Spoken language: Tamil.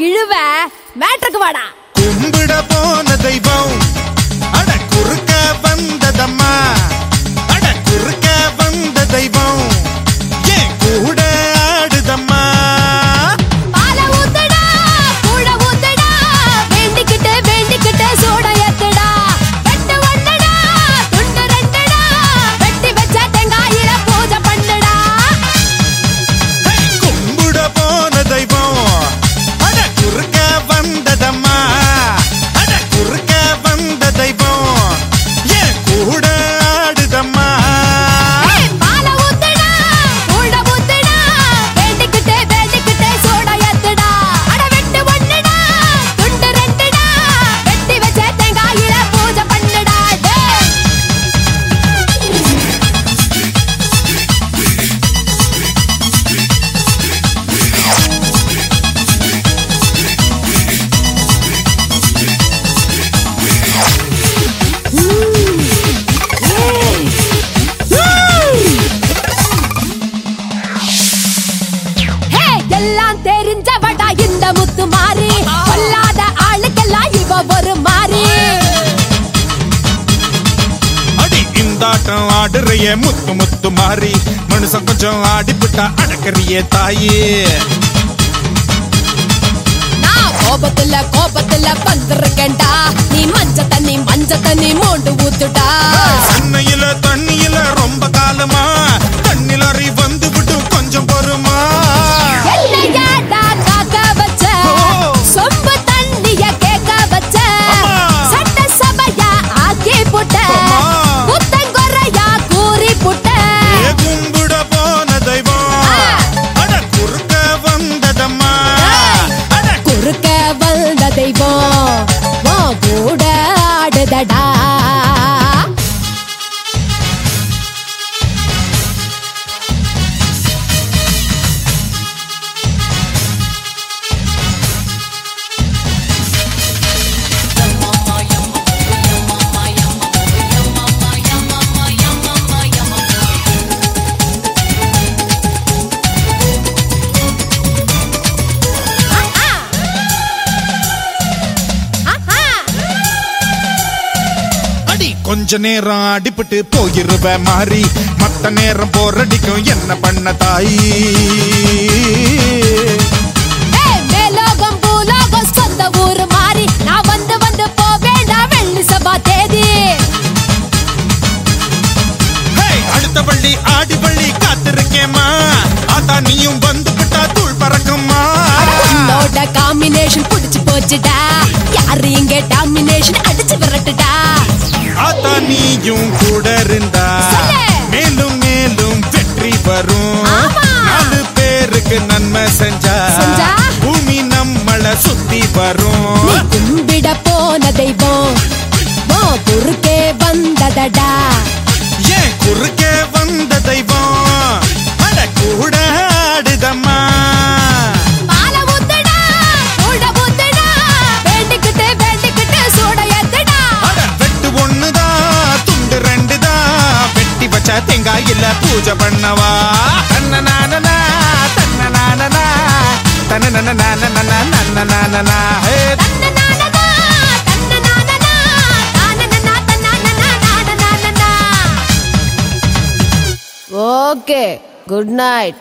இழுவ மேட்ருக்கு வாடா. கும்பிட போன தெய்வம் ஆடுறைய முத்து முத்து மாறி. மனுஷன் கொஞ்சம் ஆடிப்புட்டா அடக்கறியே தாயே. கோபத்துல கோபத்துல வந்திருக்கேன்டா நீ மஞ்ச தண்ணி மஞ்ச தண்ணி மோண்டு ஊத்துடா. சென்னையில தண்ணியில ரொம்ப காலமா கொஞ்ச நேரம் அடிபட்டு போயிருவ மாறி. மத்த நேரம் போரடிக்கும் என்ன பண்ண தாயி? பள்ளி ஆடி பள்ளி காத்திருக்கேம்மா. ஆத்தா நீயும் வந்து விட்டா தூள் பறக்கும்மா. உன்னோட காம்பினேஷன் புடிச்சு போச்சுடா. யாரு இங்க டாமினேஷன் நீயும் கூட இருந்தா. மேலும் மேலும் வெற்றி வரும். நாலு பேருக்கு நன்மை செஞ்சா? பூமி நம்மள சுத்தி வரும் கும்பிட போன தெய்வம் வச்ச தேங்காயில பூஜை பண்ணவா? தன்ன நானனா தன்ன நானனா தன்ன நன்ன. Okay good night.